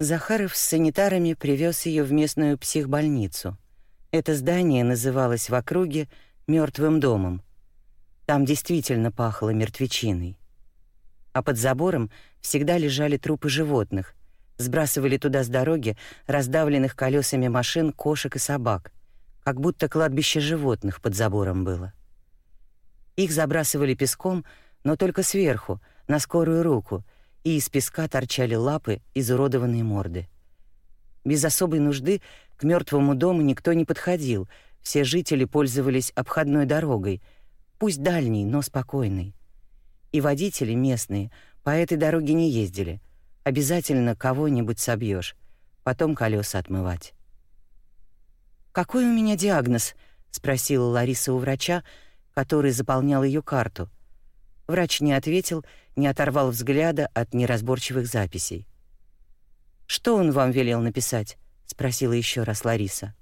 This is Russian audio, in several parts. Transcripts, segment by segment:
Захаров с санитарами привез ее в местную психбольницу. Это здание называлось в округе мертвым домом. Там действительно пахло мертвечиной. А под забором всегда лежали трупы животных, сбрасывали туда с дороги раздавленных колесами машин кошек и собак, как будто кладбище животных под забором было. Их забрасывали песком, но только сверху, на скорую руку — и из песка торчали лапы, изуродованные морды. Без особой нужды к мертвому дому никто не подходил, все жители пользовались обходной дорогой, пусть дальней, но спокойной. И водители местные по этой дороге не ездили. Обязательно кого-нибудь собьешь, потом колеса отмывать. «Какой у меня диагноз?» — спросила Лариса у врача, который заполнял ее карту. Врач не ответил не оторвал взгляда от неразборчивых записей. «Что он вам велел написать?» — спросила еще раз Лариса.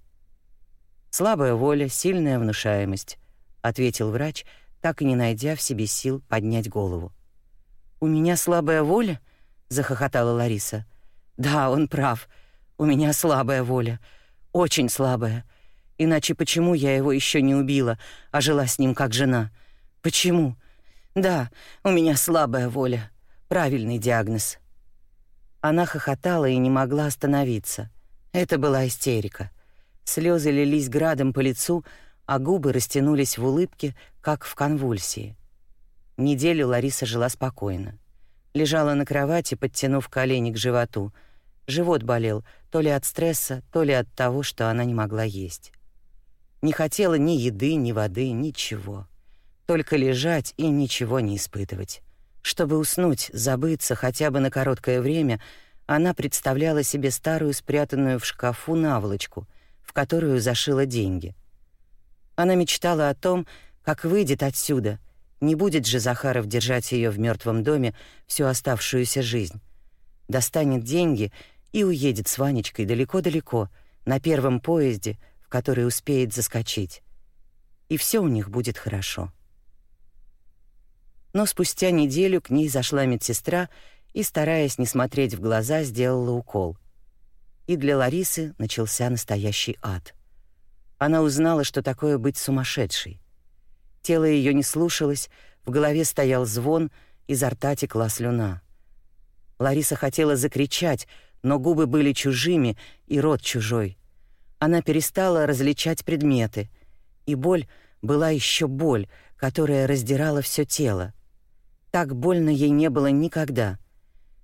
«Слабая воля, сильная внушаемость», — ответил врач, так и не найдя в себе сил поднять голову. «У меня слабая воля?» — захохотала Лариса. «Да, он прав. У меня слабая воля. Очень слабая. Иначе почему я его еще не убила, а жила с ним как жена? Почему? Да, у меня слабая воля. Правильный диагноз. Она хохотала и не могла остановиться. Это была истерика. Слезы лились градом по лицу, а губы растянулись в улыбке, как в конвульсии. Неделю Лариса жила спокойно. Лежала на кровати, подтянув колени к животу. Живот болел то ли от стресса, то ли от того, что она не могла есть. Не хотела ни еды, ни воды, ничего. Только лежать и ничего не испытывать. Чтобы уснуть, забыться хотя бы на короткое время, она представляла себе старую спрятанную в шкафу наволочку, в которую зашила деньги. Она мечтала о том, как выйдет отсюда. Не будет же Захаров держать ее в мертвом доме всю оставшуюся жизнь. Достанет деньги и уедет с Ванечкой далеко-далеко, на первом поезде, в который успеет заскочить. И все у них будет хорошо но спустя неделю к ней зашла медсестра и, стараясь не смотреть в глаза, сделала укол. И для Ларисы начался настоящий ад. Она узнала, что такое быть сумасшедшей. Тело ее не слушалось, в голове стоял звон, изо рта текла слюна. Лариса хотела закричать, но губы были чужими и рот чужой. Она перестала различать предметы, и боль была еще боль, которая раздирала все тело. Так больно ей не было никогда.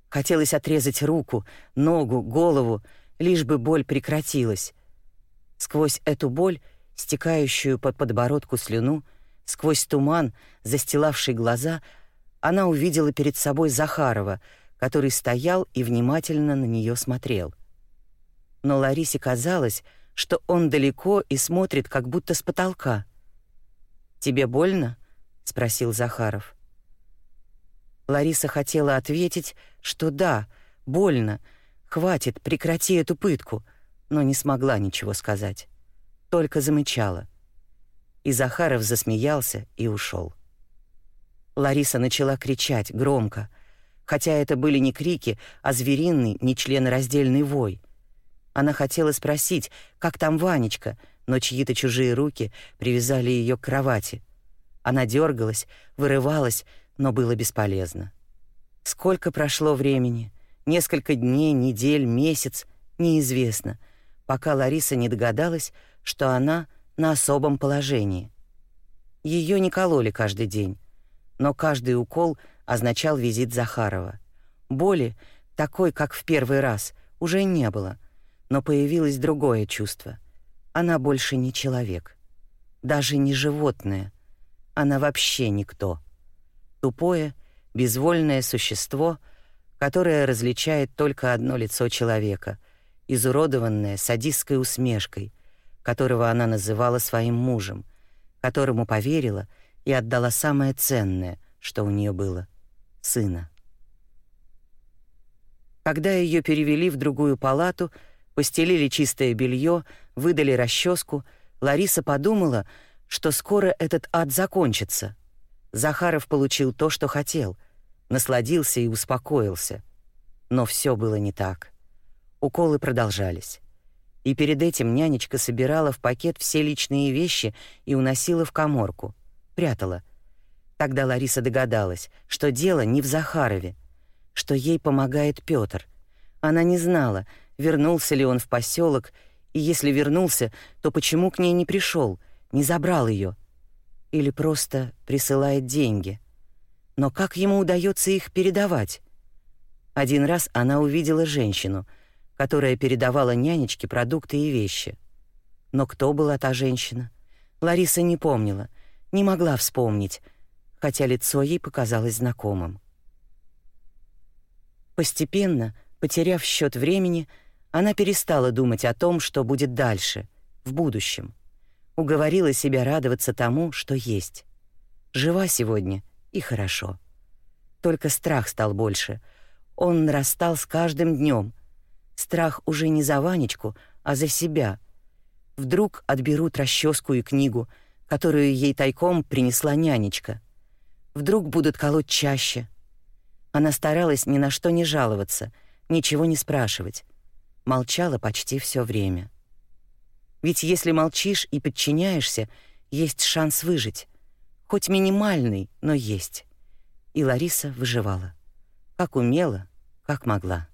Хотелось отрезать руку, ногу, голову, лишь бы боль прекратилась. Сквозь эту боль, стекающую под подбородку слюну, сквозь туман, застилавший глаза, она увидела перед собой Захарова, который стоял и внимательно на нее смотрел. Но Ларисе казалось, что он далеко и смотрит как будто с потолка. «Тебе больно?» — спросил Захаров. Лариса хотела ответить, что да, больно, хватит, прекрати эту пытку, но не смогла ничего сказать. Только замычала. И Захаров засмеялся и ушел. Лариса начала кричать громко, хотя это были не крики, а звериный, нечленораздельный вой. Она хотела спросить, как там Ванечка, но чьи-то чужие руки привязали ее к кровати. Она дергалась, вырывалась, но было бесполезно. Сколько прошло времени? Несколько дней, недель, месяц, неизвестно, пока Лариса не догадалась, что она на особом положении. Ее не кололи каждый день, но каждый укол означал визит Захарова. Боли, такой, как в первый раз, уже не было, но появилось другое чувство. Она больше не человек, даже не животное. Она вообще никто тупое, безвольное существо, которое различает только одно лицо человека, изуродованное садистской усмешкой, которого она называла своим мужем, которому поверила и отдала самое ценное, что у нее было — сына. Когда ее перевели в другую палату, постелили чистое белье, выдали расческу, Лариса подумала, что скоро этот ад закончится — Захаров получил то, что хотел, насладился и успокоился. Но все было не так. Уколы продолжались. И перед этим нянечка собирала в пакет все личные вещи и уносила в каморку. Прятала. Тогда Лариса догадалась, что дело не в Захарове, что ей помогает Пётр. Она не знала, вернулся ли он в поселок, и если вернулся, то почему к ней не пришел, не забрал ее, Или просто присылает деньги. Но как ему удается их передавать? Один раз она увидела женщину, которая передавала нянечке продукты и вещи. Но кто была та женщина? Лариса не помнила, не могла вспомнить, хотя лицо ей показалось знакомым. Постепенно, потеряв счет времени, она перестала думать о том, что будет дальше, в будущем. Уговорила себя радоваться тому, что есть. Жива сегодня и хорошо. Только страх стал больше. Он нарастал с каждым днем. Страх уже не за Ванечку, а за себя. Вдруг отберут расческу и книгу, которую ей тайком принесла нянечка. Вдруг будут колоть чаще. Она старалась ни на что не жаловаться, ничего не спрашивать молчала почти все время. Ведь если молчишь и подчиняешься, есть шанс выжить. Хоть минимальный, но есть. И Лариса выживала. Как умела, как могла.